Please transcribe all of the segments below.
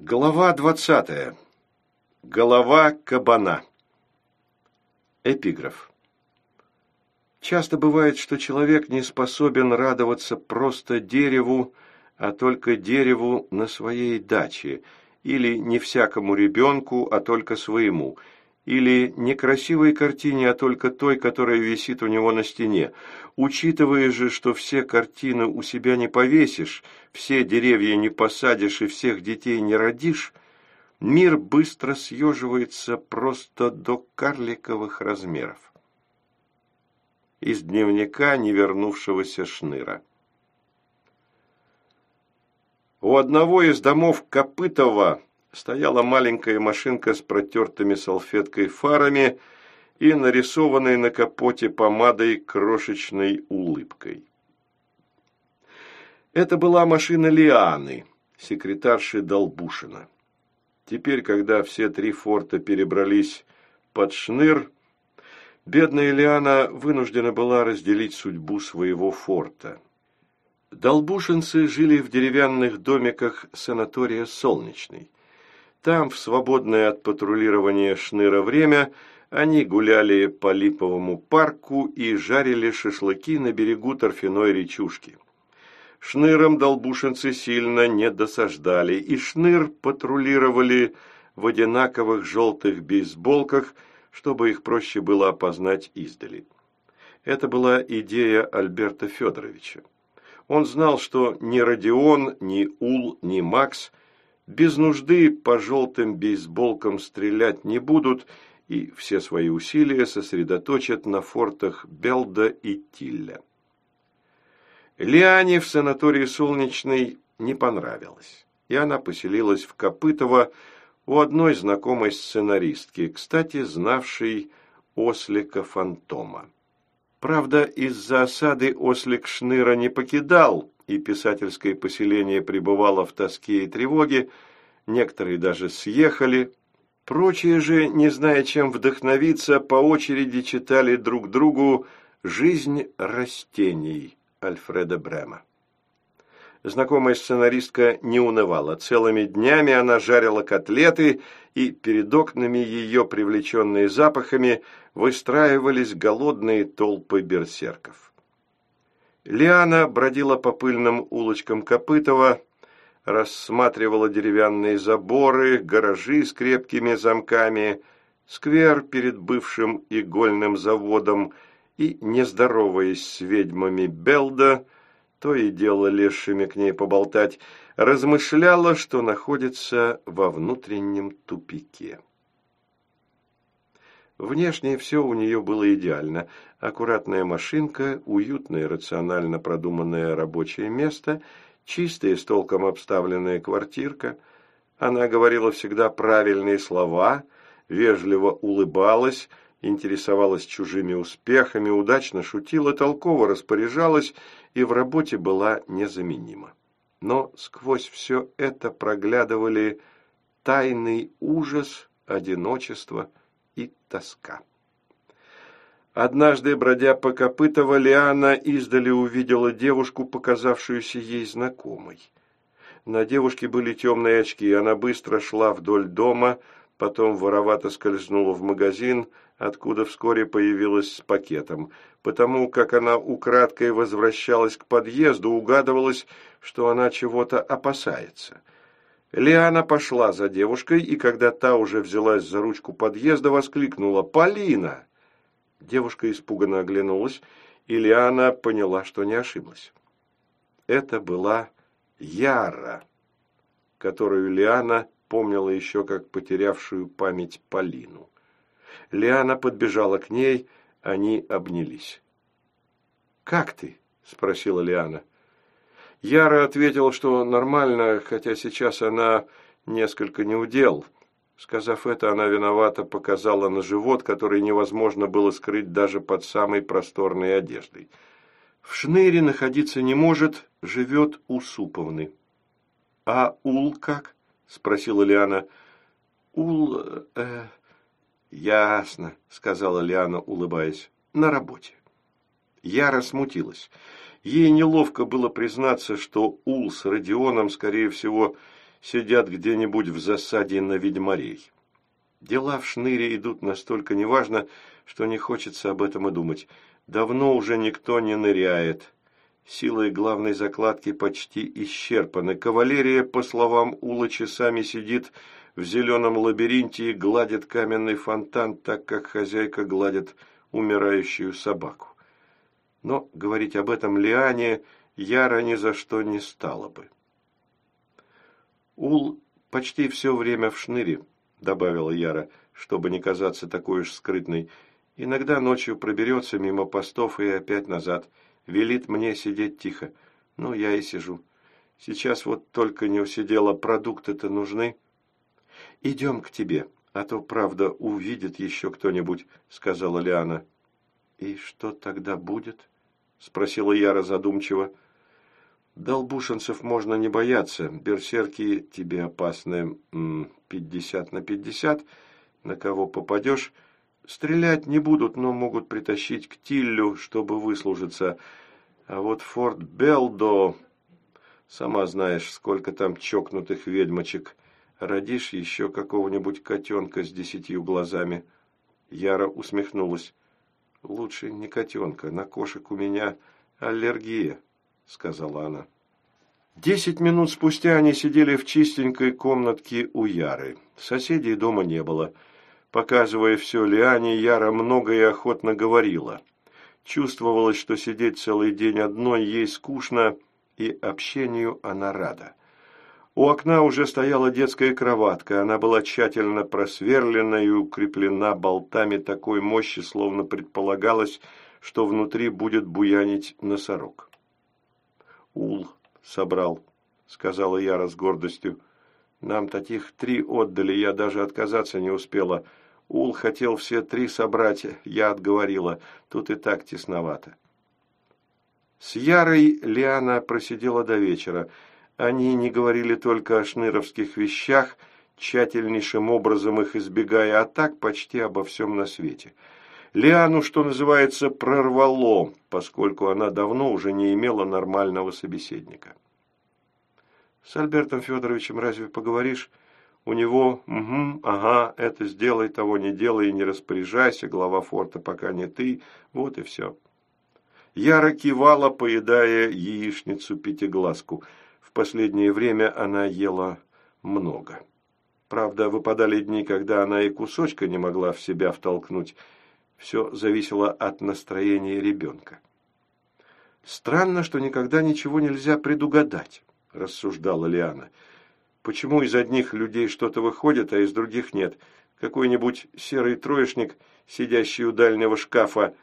Глава двадцатая. Голова кабана. Эпиграф. Часто бывает, что человек не способен радоваться просто дереву, а только дереву на своей даче, или не всякому ребенку, а только своему – или не красивой картине, а только той, которая висит у него на стене. Учитывая же, что все картины у себя не повесишь, все деревья не посадишь и всех детей не родишь, мир быстро съеживается просто до карликовых размеров. Из дневника невернувшегося Шныра. У одного из домов Копытова стояла маленькая машинка с протертыми салфеткой фарами и нарисованной на капоте помадой крошечной улыбкой. Это была машина Лианы, секретарши Долбушина. Теперь, когда все три форта перебрались под шныр, бедная Лиана вынуждена была разделить судьбу своего форта. Долбушинцы жили в деревянных домиках санатория «Солнечный». Там, в свободное от патрулирования шныра время, они гуляли по Липовому парку и жарили шашлыки на берегу торфяной речушки. Шныром долбушинцы сильно не досаждали, и шныр патрулировали в одинаковых желтых бейсболках, чтобы их проще было опознать издали. Это была идея Альберта Федоровича. Он знал, что ни Родион, ни Ул, ни Макс без нужды по желтым бейсболкам стрелять не будут и все свои усилия сосредоточат на фортах Белда и Тилля. Лиане в санатории «Солнечный» не понравилось, и она поселилась в Копытово у одной знакомой сценаристки, кстати, знавшей ослика-фантома. Правда, из-за осады ослик Шныра не покидал, и писательское поселение пребывало в тоске и тревоге, некоторые даже съехали. Прочие же, не зная чем вдохновиться, по очереди читали друг другу «Жизнь растений» Альфреда Брема. Знакомая сценаристка не унывала. Целыми днями она жарила котлеты, и перед окнами ее, привлеченные запахами, выстраивались голодные толпы берсерков. Лиана бродила по пыльным улочкам Копытова, рассматривала деревянные заборы, гаражи с крепкими замками, сквер перед бывшим игольным заводом и, не здороваясь с ведьмами Белда, то и дело лешими к ней поболтать, размышляла, что находится во внутреннем тупике. Внешне все у нее было идеально. Аккуратная машинка, уютное, рационально продуманное рабочее место, чистая, с толком обставленная квартирка. Она говорила всегда правильные слова, вежливо улыбалась, интересовалась чужими успехами, удачно шутила, толково распоряжалась и в работе была незаменима. Но сквозь все это проглядывали тайный ужас, одиночество – и тоска. Однажды, бродя по Копытово, Лиана издали увидела девушку, показавшуюся ей знакомой. На девушке были темные очки, она быстро шла вдоль дома, потом воровато скользнула в магазин, откуда вскоре появилась с пакетом. Потому как она украдкой возвращалась к подъезду, угадывалось, что она чего-то опасается – Лиана пошла за девушкой, и когда та уже взялась за ручку подъезда, воскликнула «Полина!». Девушка испуганно оглянулась, и Лиана поняла, что не ошиблась. Это была Яра, которую Лиана помнила еще как потерявшую память Полину. Лиана подбежала к ней, они обнялись. «Как ты?» – спросила Лиана. Яра ответила, что нормально, хотя сейчас она несколько не удел. Сказав это, она виновато показала на живот, который невозможно было скрыть даже под самой просторной одеждой. В шныре находиться не может, живет у Суповны. «А Ул как?» – спросила Лиана. «Ул... Э, ясно», – сказала Лиана, улыбаясь. «На работе». Яра смутилась. Ей неловко было признаться, что Ул с Родионом, скорее всего, сидят где-нибудь в засаде на ведьмарей. Дела в шныре идут настолько неважно, что не хочется об этом и думать. Давно уже никто не ныряет. Силы главной закладки почти исчерпаны. Кавалерия, по словам Ула, часами сидит в зеленом лабиринте и гладит каменный фонтан, так как хозяйка гладит умирающую собаку. Но говорить об этом Лиане Яра ни за что не стала бы. Ул почти все время в шныре, добавила Яра, чтобы не казаться такой уж скрытной, Иногда ночью проберется мимо постов и опять назад. Велит мне сидеть тихо. Ну, я и сижу. Сейчас вот только не усидела, продукты-то нужны. Идем к тебе, а то, правда, увидит еще кто-нибудь, сказала Лиана. И что тогда будет? Спросила Яра задумчиво. Долбушинцев можно не бояться. Берсерки тебе опасны пятьдесят на пятьдесят. На кого попадешь – Стрелять не будут, но могут притащить к Тиллю, чтобы выслужиться. А вот Форт Белдо... Сама знаешь, сколько там чокнутых ведьмочек. Родишь еще какого-нибудь котенка с десятью глазами. Яра усмехнулась. Лучше не котенка, на кошек у меня аллергия, сказала она. Десять минут спустя они сидели в чистенькой комнатке у Яры. Соседей дома не было. Показывая все Лиане, Яра много и охотно говорила. Чувствовалось, что сидеть целый день одной ей скучно, и общению она рада. У окна уже стояла детская кроватка, она была тщательно просверлена и укреплена болтами такой мощи, словно предполагалось, что внутри будет буянить носорог. «Ул собрал», — сказала Яра с гордостью. Нам таких три отдали, я даже отказаться не успела. Ул хотел все три собрать, я отговорила. Тут и так тесновато. С Ярой Лиана просидела до вечера. Они не говорили только о шныровских вещах, тщательнейшим образом их избегая, а так почти обо всем на свете. Лиану, что называется, прорвало, поскольку она давно уже не имела нормального собеседника. С Альбертом Федоровичем разве поговоришь? У него, угу, ага, это сделай, того не делай не распоряжайся, глава форта, пока не ты, вот и все. Яра кивала, поедая яичницу пятиглазку. В последнее время она ела много. Правда, выпадали дни, когда она и кусочка не могла в себя втолкнуть. Все зависело от настроения ребенка. Странно, что никогда ничего нельзя предугадать. – рассуждала Лиана. «Почему из одних людей что-то выходит, а из других нет? Какой-нибудь серый троечник, сидящий у дальнего шкафа,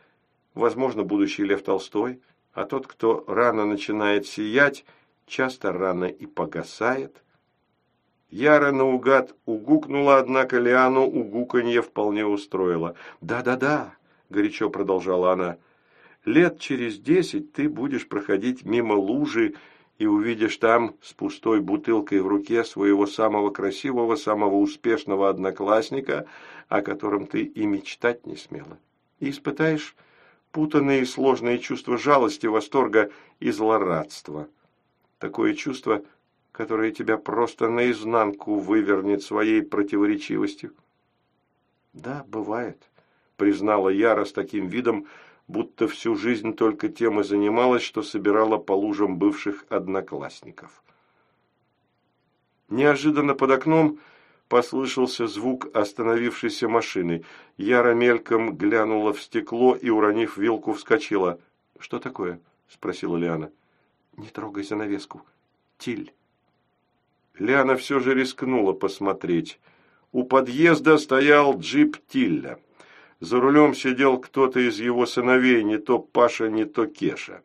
возможно, будущий Лев Толстой, а тот, кто рано начинает сиять, часто рано и погасает». Яра наугад угукнула, однако Лиану угуканье вполне устроило. «Да-да-да», – горячо продолжала она, – «лет через десять ты будешь проходить мимо лужи, и увидишь там с пустой бутылкой в руке своего самого красивого, самого успешного одноклассника, о котором ты и мечтать не смела. И испытаешь путанные и сложные чувства жалости, восторга и злорадства. Такое чувство, которое тебя просто наизнанку вывернет своей противоречивостью. «Да, бывает», — признала Яра с таким видом, будто всю жизнь только тем и занималась, что собирала по лужам бывших одноклассников. Неожиданно под окном послышался звук остановившейся машины. Яра мельком глянула в стекло и, уронив вилку, вскочила. «Что такое?» – спросила Лиана. «Не трогай занавеску. Тиль». Лиана все же рискнула посмотреть. У подъезда стоял джип Тилля. За рулем сидел кто-то из его сыновей, не то Паша, не то Кеша.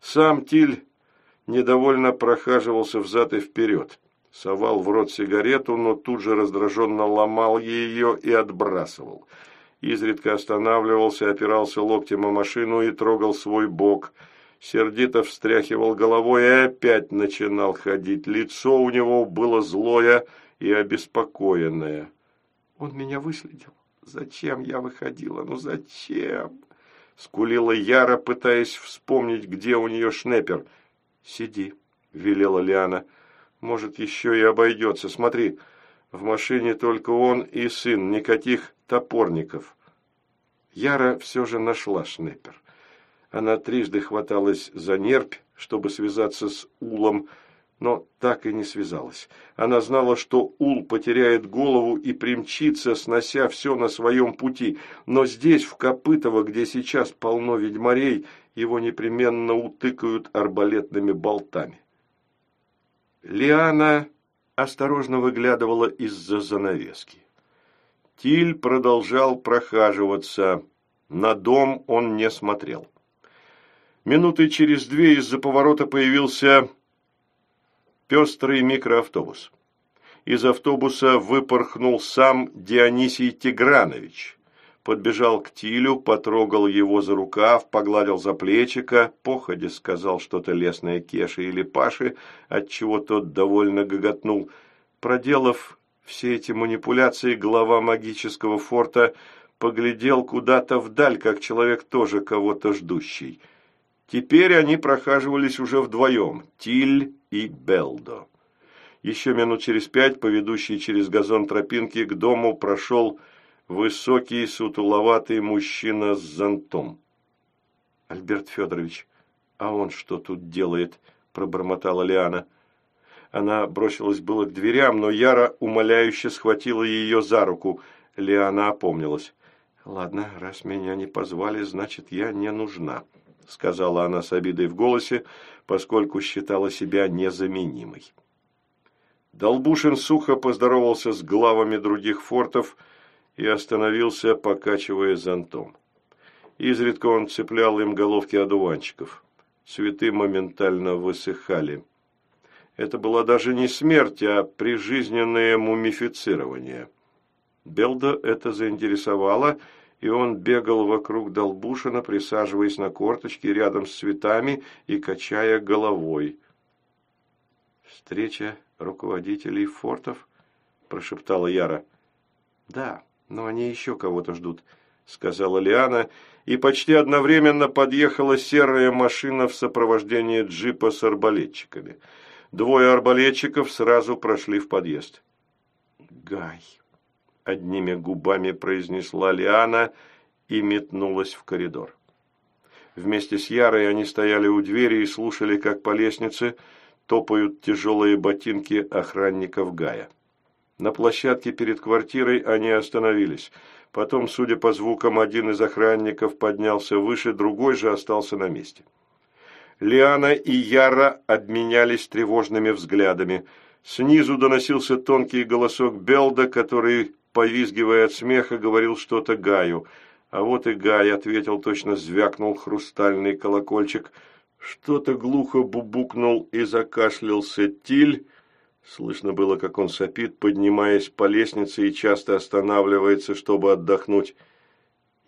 Сам Тиль недовольно прохаживался взад и вперед. Совал в рот сигарету, но тут же раздраженно ломал ее и отбрасывал. Изредка останавливался, опирался локтем о машину и трогал свой бок. Сердито встряхивал головой и опять начинал ходить. Лицо у него было злое и обеспокоенное. «Он меня выследил. Зачем я выходила? Ну зачем? Скулила Яра, пытаясь вспомнить, где у нее шнепер. Сиди, велела Лиана. Может, еще и обойдется. Смотри, в машине только он и сын, никаких топорников. Яра все же нашла шнеппер. Она трижды хваталась за нерпь, чтобы связаться с Улом, но так и не связалась. Она знала, что Ул потеряет голову и примчится, снося все на своем пути, но здесь, в Копытово, где сейчас полно ведьмарей, его непременно утыкают арбалетными болтами. Лиана осторожно выглядывала из-за занавески. Тиль продолжал прохаживаться. На дом он не смотрел. Минуты через две из-за поворота появился пестрый микроавтобус. Из автобуса выпорхнул сам Дионисий Тигранович. Подбежал к Тилю, потрогал его за рукав, погладил за плечика, походе сказал что-то лесное Кеше или Паше, отчего тот довольно гоготнул. Проделав все эти манипуляции, глава магического форта поглядел куда-то вдаль, как человек тоже кого-то ждущий. Теперь они прохаживались уже вдвоем, Тиль и Белдо. Еще минут через пять по ведущей через газон тропинки к дому прошел высокий, сутуловатый мужчина с зонтом. «Альберт Федорович, а он что тут делает?» – пробормотала Лиана. Она бросилась было к дверям, но Яра умоляюще схватила ее за руку. Лиана опомнилась. «Ладно, раз меня не позвали, значит, я не нужна», — сказала она с обидой в голосе, поскольку считала себя незаменимой. Долбушин сухо поздоровался с главами других фортов и остановился, покачивая зонтом. Изредка он цеплял им головки одуванчиков. Цветы моментально высыхали. Это была даже не смерть, а прижизненное мумифицирование. Белда это заинтересовало, и он бегал вокруг Долбушина, присаживаясь на корточки рядом с цветами и качая головой. «Встреча руководителей фортов?» – прошептала Яра. «Да, но они еще кого-то ждут», – сказала Лиана, и почти одновременно подъехала серая машина в сопровождении джипа с арбалетчиками. Двое арбалетчиков сразу прошли в подъезд. «Гай!» Одними губами произнесла Лиана и метнулась в коридор. Вместе с Ярой они стояли у двери и слушали, как по лестнице топают тяжелые ботинки охранников Гая. На площадке перед квартирой они остановились. Потом, судя по звукам, один из охранников поднялся выше, другой же остался на месте. Лиана и Яра обменялись тревожными взглядами. Снизу доносился тонкий голосок Белда, который повизгивая от смеха, говорил что-то Гаю. А вот и Гай ответил, точно звякнул хрустальный колокольчик. Что-то глухо бубукнул и закашлялся Тиль. Слышно было, как он сопит, поднимаясь по лестнице и часто останавливается, чтобы отдохнуть.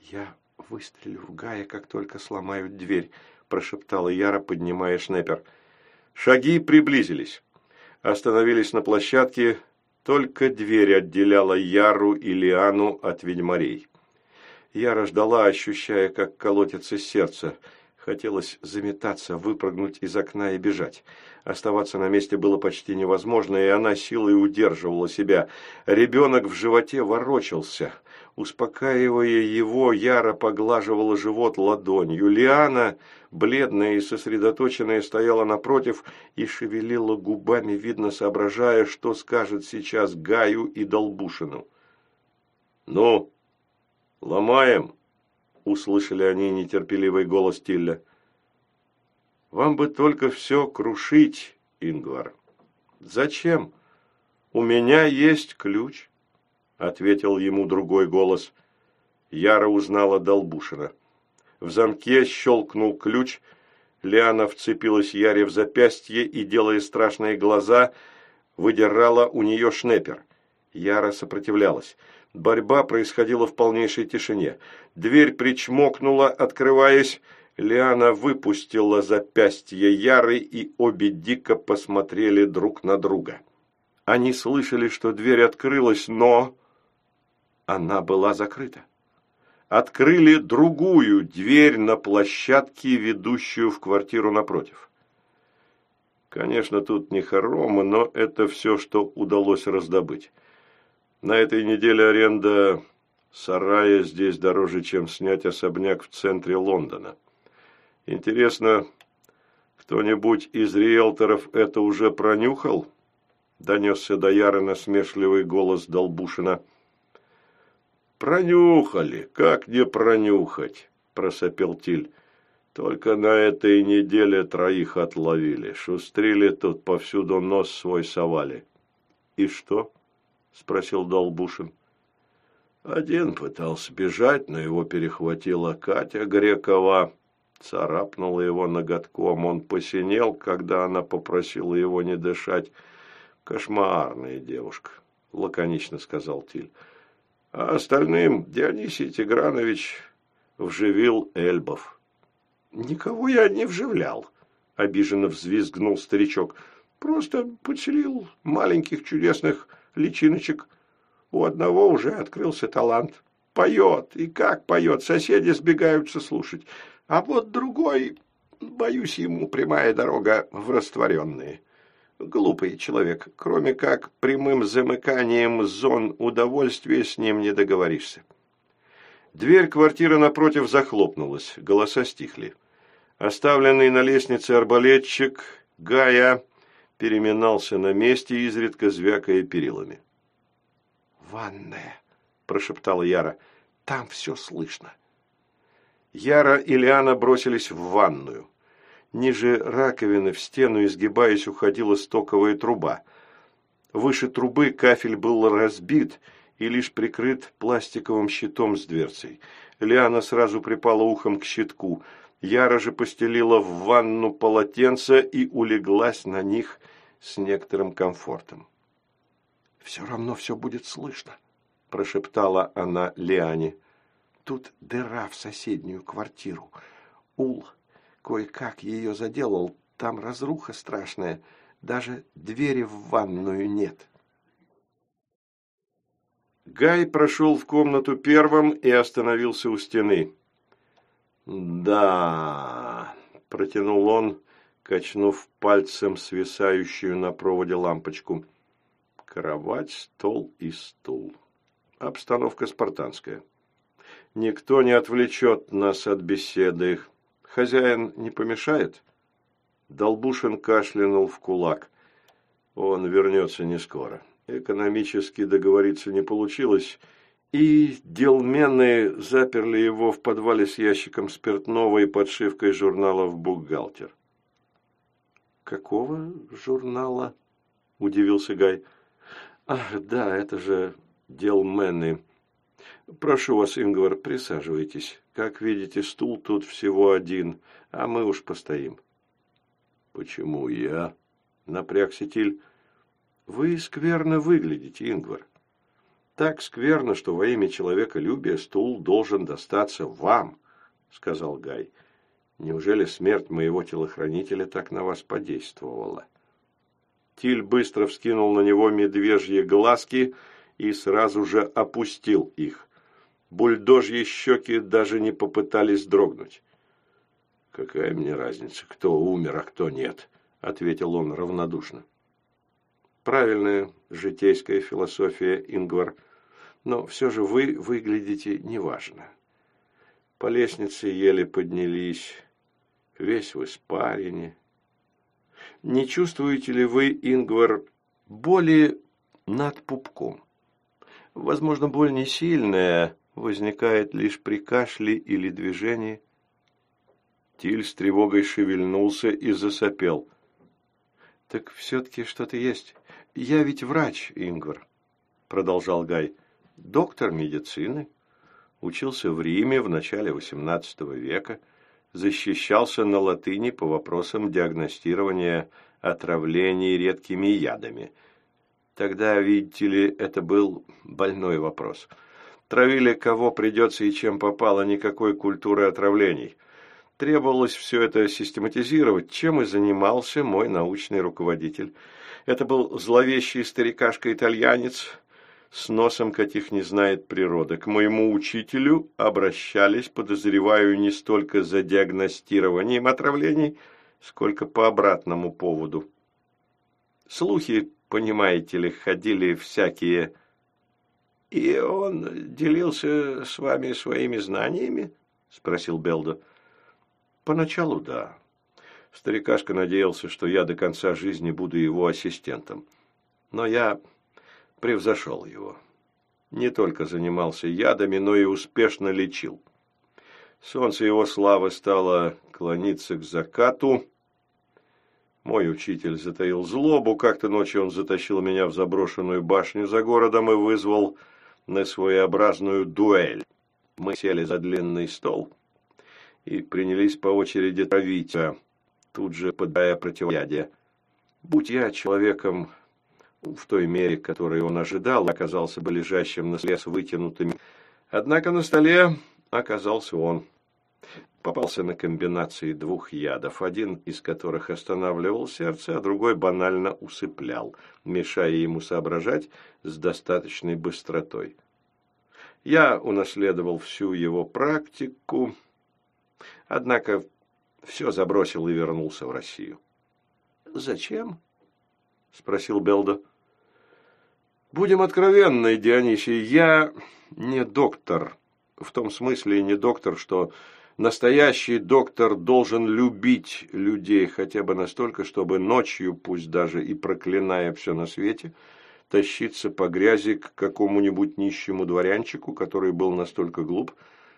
«Я выстрелю в Гая, как только сломают дверь», – прошептала Яра, поднимая шнепер. Шаги приблизились. Остановились на площадке, только дверь отделяла Яру и Лиану от ведьмарей. Яра ждала, ощущая, как колотится сердце. Хотелось заметаться, выпрыгнуть из окна и бежать. Оставаться на месте было почти невозможно, и она силой удерживала себя. Ребенок в животе ворочался. Успокаивая его, Яра поглаживала живот ладонью. Лиана, бледная и сосредоточенная, стояла напротив и шевелила губами, видно соображая, что скажет сейчас Гаю и Долбушину. «Ну, ломаем!» – услышали они нетерпеливый голос Тилля. «Вам бы только все крушить, Ингвар». «Зачем? У меня есть ключ» ответил ему другой голос. Яра узнала Долбушина. В замке щелкнул ключ, Лиана вцепилась Яре в запястье и, делая страшные глаза, выдирала у нее шнепер. Яра сопротивлялась. Борьба происходила в полнейшей тишине. Дверь причмокнула, открываясь. Лиана выпустила запястье Яры, и обе дико посмотрели друг на друга. Они слышали, что дверь открылась, но она была закрыта. Открыли другую дверь на площадке, ведущую в квартиру напротив. Конечно, тут не хоромы, но это все, что удалось раздобыть. На этой неделе аренда сарая здесь дороже, чем снять особняк в центре Лондона. Интересно, кто-нибудь из риэлторов это уже пронюхал? Донесся до Яры насмешливый голос Долбушина. Пронюхали, как не пронюхать, просопел Тиль. Только на этой неделе троих отловили. Шустрили тут повсюду нос свой совали. И что? Спросил Долбушин. Один пытался бежать, но его перехватила Катя Грекова. Царапнула его ноготком. Он посинел, когда она попросила его не дышать. Кошмарная девушка, лаконично сказал Тиль. А остальным Дионисий Тигранович вживил Эльбов. «Никого я не вживлял», – обиженно взвизгнул старичок. «Просто подселил маленьких чудесных личиночек. У одного уже открылся талант. Поет, и как поет, соседи сбегаются слушать. А вот другой, боюсь, ему прямая дорога в растворенные. Глупый человек, кроме как прямым замыканием зон удовольствия с ним не договоришься». Дверь квартиры напротив захлопнулась, голоса стихли. Оставленный на лестнице арбалетчик Гая переминался на месте, изредка звякая перилами. «Ванная», – прошептала Яра, – «там все слышно». Яра и Лиана бросились в ванную. Ниже раковины в стену, изгибаясь, уходила стоковая труба. Выше трубы кафель был разбит – и лишь прикрыт пластиковым щитом с дверцей. Лиана сразу припала ухом к щитку. Яра же постелила в ванну полотенца и улеглась на них с некоторым комфортом. «Все равно все будет слышно», – прошептала она Лиане. «Тут дыра в соседнюю квартиру. Ул кое-как ее заделал, там разруха страшная, даже двери в ванную нет». Гай прошел в комнату первым и остановился у стены. «Да...» – протянул он, качнув пальцем свисающую на проводе лампочку. «Кровать, стол и стул. Обстановка спартанская. Никто не отвлечет нас от беседы. Хозяин не помешает?» Долбушин кашлянул в кулак. «Он вернется не скоро». Экономически договориться не получилось, и делмены заперли его в подвале с ящиком спиртного и подшивкой журналов «Бухгалтер». «Какого журнала?» – удивился Гай. «Ах, да, это же делмены. Прошу вас, Ингвар, присаживайтесь. Как видите, стул тут всего один, а мы уж постоим». «Почему я?» – напрягся Тиль. Вы скверно выглядите, Ингвар. Так скверно, что во имя человеколюбия стул должен достаться вам, сказал Гай. Неужели смерть моего телохранителя так на вас подействовала? Тиль быстро вскинул на него медвежьи глазки и сразу же опустил их. Бульдожьи щеки даже не попытались дрогнуть. «Какая мне разница, кто умер, а кто нет?» — ответил он равнодушно. Правильная житейская философия, Ингвар, но все же вы выглядите неважно. По лестнице еле поднялись, весь в испарине. Не чувствуете ли вы, Ингвар, боли над пупком? Возможно, боль не сильная, возникает лишь при кашле или движении. Тиль с тревогой шевельнулся и засопел. «Так все-таки что-то есть. «Я ведь врач, Ингвар», – продолжал Гай, – «доктор медицины, учился в Риме в начале XVIII века, защищался на латыни по вопросам диагностирования отравлений редкими ядами. Тогда, видите ли, это был больной вопрос. Травили кого придется и чем попало, никакой культуры отравлений. Требовалось все это систематизировать, чем и занимался мой научный руководитель – это был зловещий старикашка-итальянец с носом, каких не знает природа. К моему учителю обращались, подозреваю, не столько за диагностированием отравлений, сколько по обратному поводу. Слухи, понимаете ли, ходили всякие. И он делился с вами своими знаниями? Спросил Белдо. Поначалу да. Старикашка надеялся, что я до конца жизни буду его ассистентом. Но я превзошел его. Не только занимался ядами, но и успешно лечил. Солнце его славы стало клониться к закату. Мой учитель затаил злобу. Как-то ночью он затащил меня в заброшенную башню за городом и вызвал на своеобразную дуэль. Мы сели за длинный стол и принялись по очереди травить, тут же подая противоядие. Будь я человеком в той мере, которой он ожидал, оказался бы лежащим на столе вытянутыми. Однако на столе оказался он. Попался на комбинации двух ядов, один из которых останавливал сердце, а другой банально усыплял, мешая ему соображать с достаточной быстротой. Я унаследовал всю его практику, однако все забросил и вернулся в Россию. «Зачем?» – спросил Белдо. «Будем откровенны, Дионисий, я не доктор. В том смысле не доктор, что настоящий доктор должен любить людей хотя бы настолько, чтобы ночью, пусть даже и проклиная все на свете, тащиться по грязи к какому-нибудь нищему дворянчику, который был настолько глуп,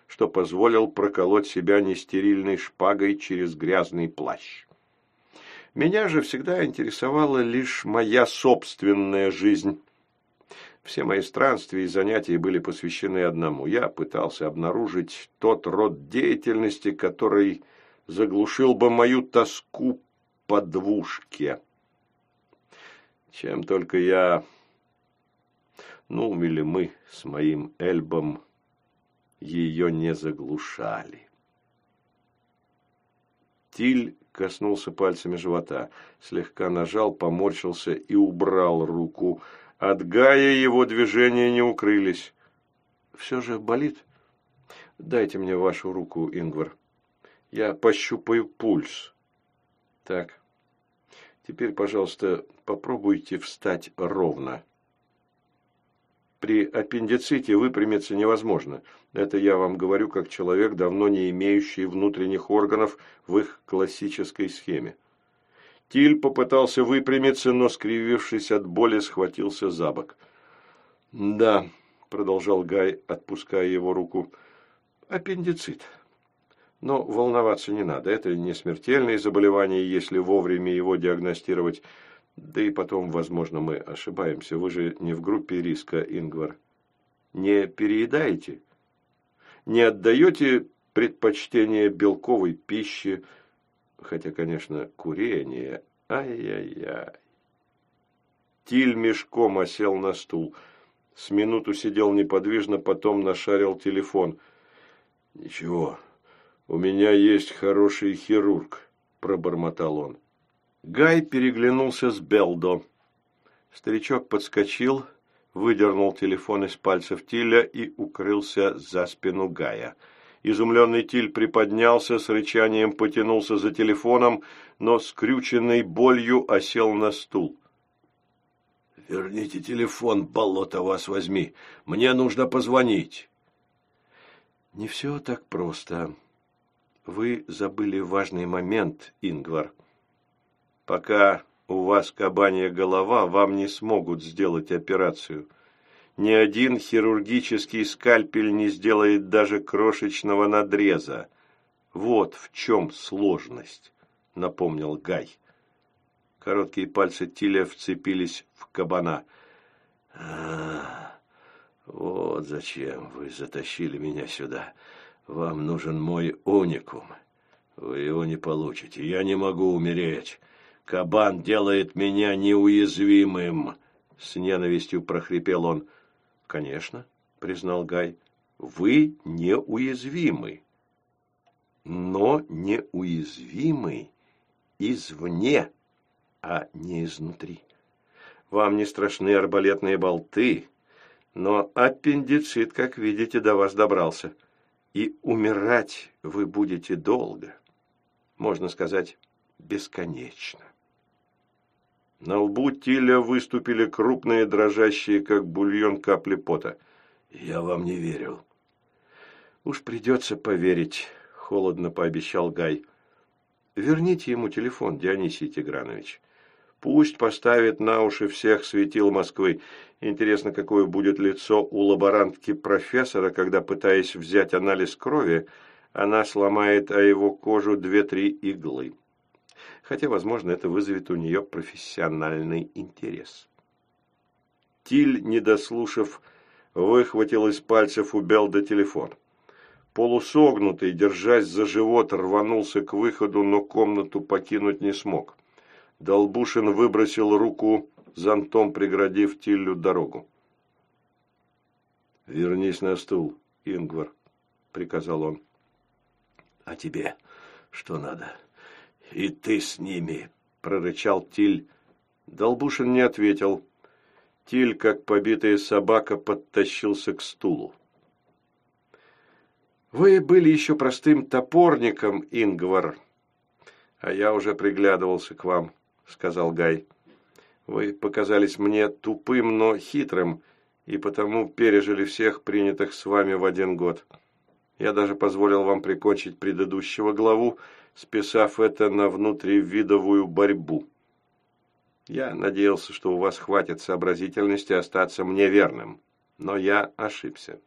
что позволил проколоть себя нестерильной шпагой через грязный плащ. Меня же всегда интересовала лишь моя собственная жизнь. Все мои странствия и занятия были посвящены одному. Я пытался обнаружить тот род деятельности, который заглушил бы мою тоску по двушке. Чем только я, ну, или мы с моим Эльбом ее не заглушали. Тиль коснулся пальцами живота, слегка нажал, поморщился и убрал руку, от Гая его движения не укрылись. «Все же болит? Дайте мне вашу руку, Ингвар. Я пощупаю пульс. Так. Теперь, пожалуйста, попробуйте встать ровно. При аппендиците выпрямиться невозможно. Это я вам говорю как человек, давно не имеющий внутренних органов в их классической схеме. Тиль попытался выпрямиться, но, скривившись от боли, схватился за бок. «Да», — продолжал Гай, отпуская его руку, — «аппендицит. Но волноваться не надо. Это не смертельное заболевание, если вовремя его диагностировать. Да и потом, возможно, мы ошибаемся. Вы же не в группе риска, Ингвар. Не переедаете? Не отдаете предпочтение белковой пище, Хотя, конечно, курение... Ай-яй-яй. Тиль мешком осел на стул. С минуту сидел неподвижно, потом нашарил телефон. «Ничего, у меня есть хороший хирург», – пробормотал он. Гай переглянулся с Белдо. Старичок подскочил, выдернул телефон из пальцев Тиля и укрылся за спину Гая – Изумленный Тиль приподнялся, с рычанием потянулся за телефоном, но скрюченный болью осел на стул. «Верните телефон, болото вас возьми! Мне нужно позвонить!» «Не все так просто. Вы забыли важный момент, Ингвар. Пока у вас кабанья голова, вам не смогут сделать операцию» ни один хирургический скальпель не сделает даже крошечного надреза. Вот в чем сложность, напомнил Гай. Короткие пальцы Тиля вцепились в кабана. А, вот зачем вы затащили меня сюда. Вам нужен мой уникум. Вы его не получите. Я не могу умереть. Кабан делает меня неуязвимым. С ненавистью прохрипел он. «Конечно», – признал Гай, – «вы неуязвимы». «Но неуязвимы извне, а не изнутри. Вам не страшны арбалетные болты, но аппендицит, как видите, до вас добрался. И умирать вы будете долго, можно сказать, бесконечно». На лбу Тиля выступили крупные, дрожащие, как бульон, капли пота. «Я вам не верю». «Уж придется поверить», — холодно пообещал Гай. «Верните ему телефон, Дионисий Тигранович. Пусть поставит на уши всех светил Москвы. Интересно, какое будет лицо у лаборантки профессора, когда, пытаясь взять анализ крови, она сломает о его кожу две-три иглы. Хотя, возможно, это вызовет у нее профессиональный интерес. Тиль, не дослушав, выхватил из пальцев у Белда телефон. Полусогнутый, держась за живот, рванулся к выходу, но комнату покинуть не смог. Долбушин выбросил руку, зонтом преградив Тиллю дорогу. «Вернись на стул, Ингвар», — приказал он. «А тебе что надо? И ты с ними», — прорычал Тиль. Долбушин не ответил. Тиль, как побитая собака, подтащился к стулу. «Вы были еще простым топорником, Ингвар, а я уже приглядывался к вам. – сказал Гай. «Вы показались мне тупым, но хитрым, и потому пережили всех принятых с вами в один год. Я даже позволил вам прикончить предыдущего главу, списав это на внутривидовую борьбу. Я надеялся, что у вас хватит сообразительности остаться мне верным, но я ошибся.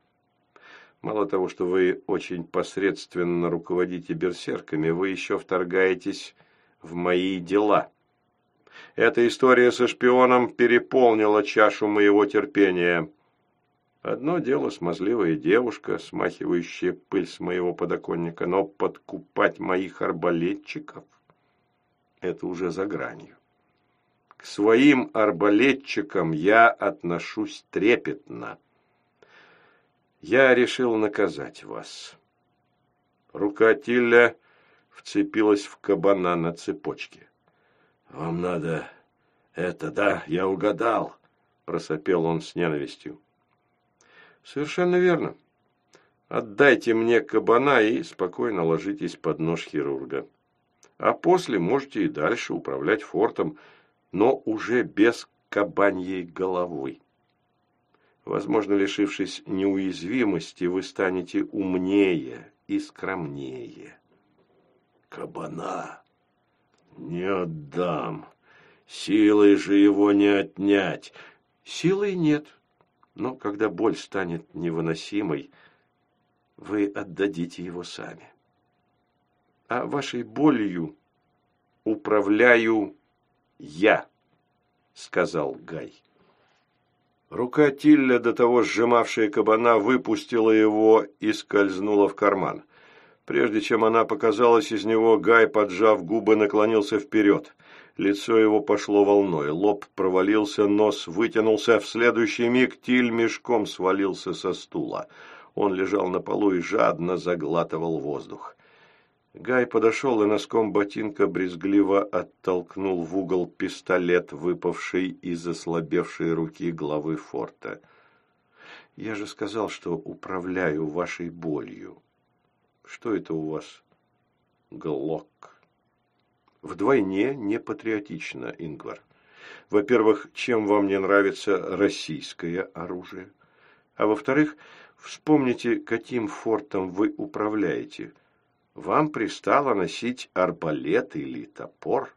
Мало того, что вы очень посредственно руководите берсерками, вы еще вторгаетесь в мои дела». Эта история со шпионом переполнила чашу моего терпения. Одно дело смазливая девушка, смахивающая пыль с моего подоконника, но подкупать моих арбалетчиков – это уже за гранью. К своим арбалетчикам я отношусь трепетно. Я решил наказать вас. Рука Тилля вцепилась в кабана на цепочке. «Вам надо это, да, я угадал», – просопел он с ненавистью. «Совершенно верно. Отдайте мне кабана и спокойно ложитесь под нож хирурга. А после можете и дальше управлять фортом, но уже без кабаньей головы. Возможно, лишившись неуязвимости, вы станете умнее и скромнее». «Кабана!» «Не отдам. Силой же его не отнять». «Силой нет. Но когда боль станет невыносимой, вы отдадите его сами. А вашей болью управляю я», — сказал Гай. Рука Тилля, до того сжимавшая кабана, выпустила его и скользнула в карман. Прежде чем она показалась из него, Гай, поджав губы, наклонился вперед. Лицо его пошло волной, лоб провалился, нос вытянулся. В следующий миг Тиль мешком свалился со стула. Он лежал на полу и жадно заглатывал воздух. Гай подошел и носком ботинка брезгливо оттолкнул в угол пистолет, выпавший из ослабевшей руки главы форта. «Я же сказал, что управляю вашей болью», что это у вас? Глок. Вдвойне непатриотично, Ингвар. Во-первых, чем вам не нравится российское оружие? А во-вторых, вспомните, каким фортом вы управляете. Вам пристало носить арбалет или топор?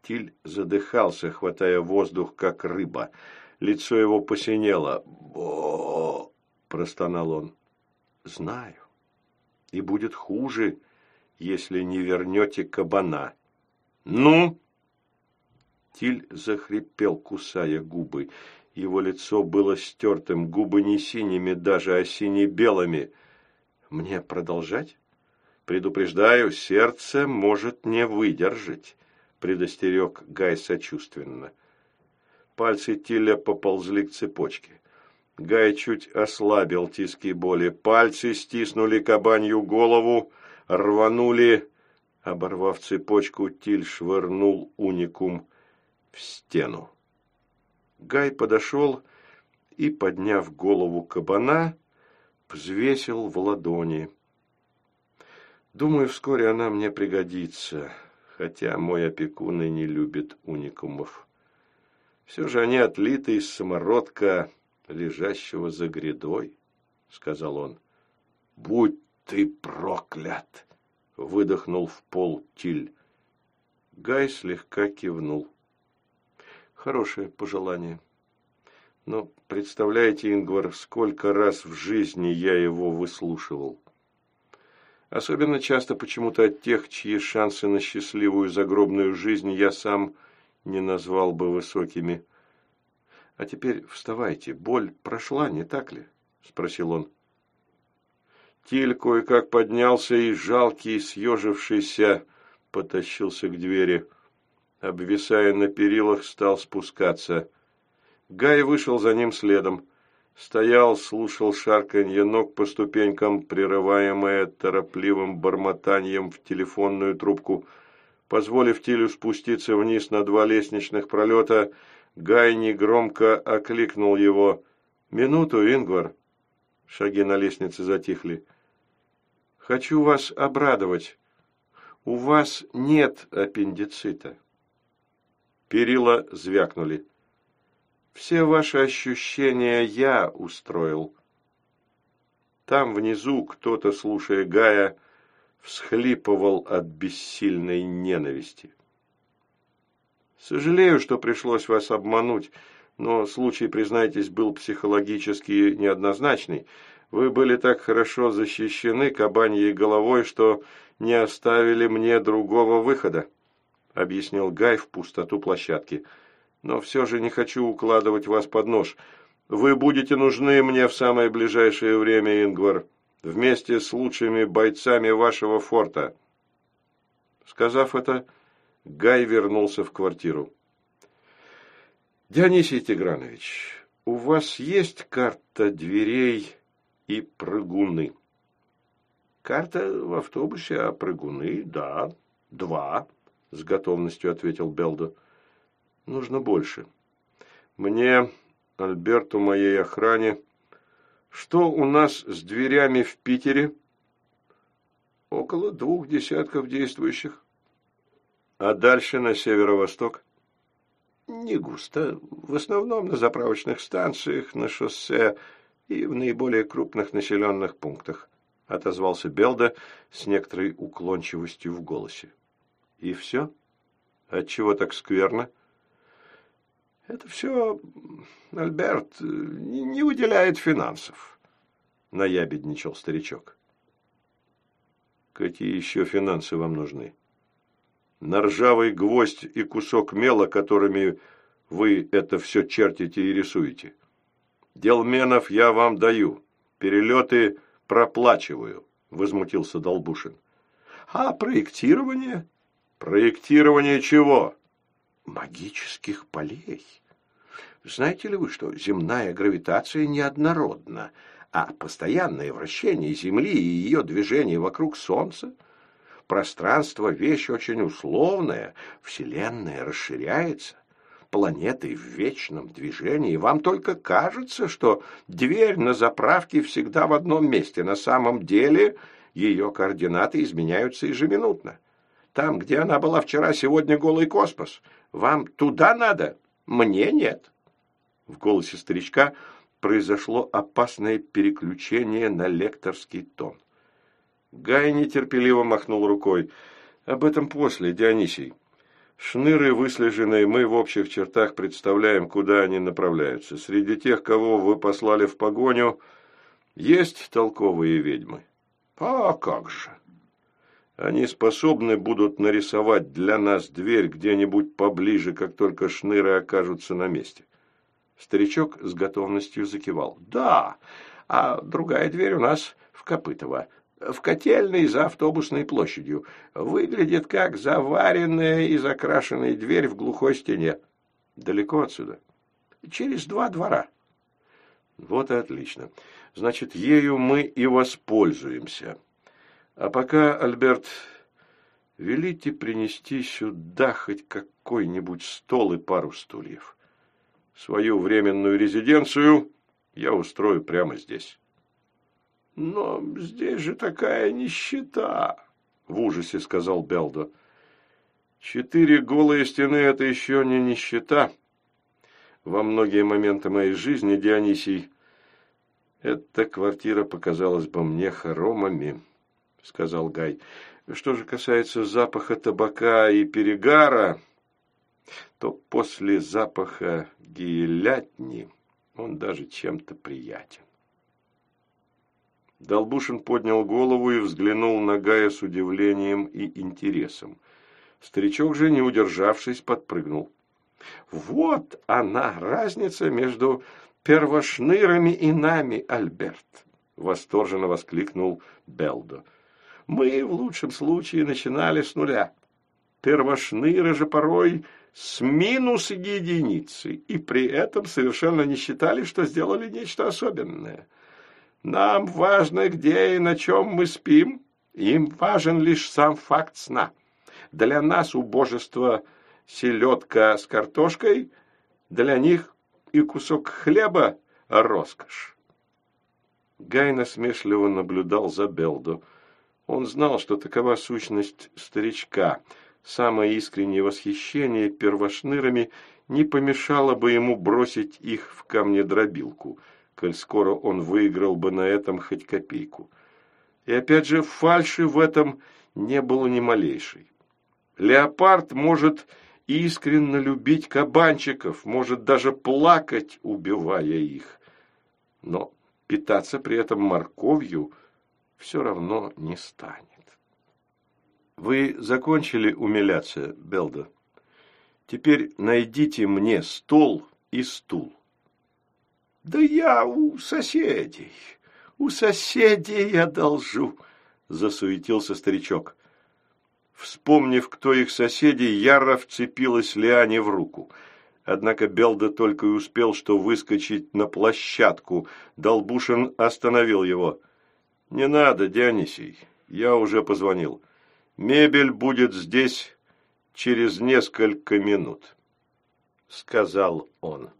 Тиль задыхался, хватая воздух, как рыба. Лицо его посинело. «Бо!» – простонал он. «Знаю и будет хуже, если не вернете кабана. Ну? Тиль захрипел, кусая губы. Его лицо было стертым, губы не синими даже, а сине-белыми. Мне продолжать? Предупреждаю, сердце может не выдержать, предостерег Гай сочувственно. Пальцы Тиля поползли к цепочке. Гай чуть ослабил тиски боли. Пальцы стиснули кабанью голову, рванули. Оборвав цепочку, Тиль швырнул уникум в стену. Гай подошел и, подняв голову кабана, взвесил в ладони. Думаю, вскоре она мне пригодится. хотя мой опекун и не любит уникумов. Все же они отлиты из самородка, лежащего за грядой, — сказал он. — Будь ты проклят! — выдохнул в пол Тиль. Гай слегка кивнул. Хорошее пожелание. Но представляете, Ингвар, сколько раз в жизни я его выслушивал. Особенно часто почему-то от тех, чьи шансы на счастливую загробную жизнь я сам не назвал бы высокими. А теперь вставайте, боль прошла, не так ли? Спросил он. Тиль кое-как поднялся и, жалкий, съежившийся, потащился к двери. Обвисая на перилах, стал спускаться. Гай вышел за ним следом. Стоял, слушал шарканье ног по ступенькам, прерываемое торопливым бормотанием в телефонную трубку. Позволив Тилю спуститься вниз на два лестничных пролета, Гай негромко окликнул его. «Минуту, Ингвар!» Шаги на лестнице затихли. «Хочу вас обрадовать. У вас нет аппендицита». Перила звякнули. Все ваши ощущения я устроил. Там внизу кто-то, слушая Гая, всхлипывал от бессильной ненависти. Сожалею, что пришлось вас обмануть, но случай, признайтесь, был психологически неоднозначный. Вы были так хорошо защищены кабаньей головой, что не оставили мне другого выхода, объяснил Гай в пустоту площадки но все же не хочу укладывать вас под нож. Вы будете нужны мне в самое ближайшее время, Ингвар, вместе с лучшими бойцами вашего форта». Сказав это, Гай вернулся в квартиру. «Дионисий Тигранович, у вас есть карта дверей и прыгуны?» «Карта в автобусе, а прыгуны, да, два», — с готовностью ответил Белдо нужно больше. Мне, Альберту, моей охране. Что у нас с дверями в Питере? Около двух десятков действующих. А дальше на северо-восток? Не густо. В основном на заправочных станциях, на шоссе и в наиболее крупных населенных пунктах, отозвался Белда с некоторой уклончивостью в голосе. И все? Отчего так скверно? — это все Альберт не выделяет финансов, наябедничал старичок. Какие еще финансы вам нужны? На ржавый гвоздь и кусок мела, которыми вы это все чертите и рисуете. Делменов я вам даю, перелеты проплачиваю, возмутился Долбушин. А проектирование? Проектирование чего? Магических полей. Знаете ли вы, что земная гравитация неоднородна, а постоянное вращение Земли и ее движение вокруг Солнца? Пространство – вещь очень условная, Вселенная расширяется, планеты в вечном движении. Вам только кажется, что дверь на заправке всегда в одном месте. На самом деле ее координаты изменяются ежеминутно. Там, где она была вчера, сегодня голый космос. Вам туда надо? Мне нет. В голосе старичка произошло опасное переключение на лекторский тон. Гай нетерпеливо махнул рукой. «Об этом после, Дионисий. Шныры выслеженные мы в общих чертах представляем, куда они направляются. Среди тех, кого вы послали в погоню, есть толковые ведьмы». «А как же!» Они способны будут нарисовать для нас дверь где-нибудь поближе, как только шныры окажутся на месте. Старичок с готовностью закивал. «Да, а другая дверь у нас в Копытово, в котельной за автобусной площадью. Выглядит как заваренная и закрашенная дверь в глухой стене. Далеко отсюда? Через два двора». «Вот и отлично. Значит, ею мы и воспользуемся. А пока, Альберт, велите принести сюда хоть какой-нибудь стол и пару стульев». Свою временную резиденцию я устрою прямо здесь. Но здесь же такая нищета, в ужасе сказал Белдо. Четыре голые стены – это еще не нищета. Во многие моменты моей жизни, Дионисий, эта квартира показалась бы мне хоромами, – сказал Гай. Что же касается запаха табака и перегара, то после запаха гиелятни он даже чем-то приятен. Долбушин поднял голову и взглянул на Гая с удивлением и интересом. Старичок же, не удержавшись, подпрыгнул. «Вот она, разница между первошнырами и нами, Альберт!» Восторженно воскликнул Белдо. «Мы, в лучшем случае, начинали с нуля. Первошныры же порой с минус единицы, и при этом совершенно не считали, что сделали нечто особенное. Нам важно, где и на чем мы спим, им важен лишь сам факт сна. Для нас убожество селедка с картошкой, для них и кусок хлеба – роскошь. Гай насмешливо наблюдал за Белдо. Он знал, что такова сущность старичка. Самое искреннее восхищение первошнырами не помешало бы ему бросить их в камнедробилку, коль скоро он выиграл бы на этом хоть копейку. И опять же, фальши в этом не было ни малейшей. Леопард может искренне любить кабанчиков, может даже плакать, убивая их. Но питаться при этом морковью все равно не станет. Вы закончили умиляться, Белда? Теперь найдите мне стол и стул. Да я у соседей, у соседей я должу, засуетился старичок. Вспомнив, кто их соседи, яро вцепилась Лиане в руку. Однако Белда только и успел, что выскочить на площадку. Долбушин остановил его. «Не надо, Дионисий, я уже позвонил. Мебель будет здесь через несколько минут», — сказал он.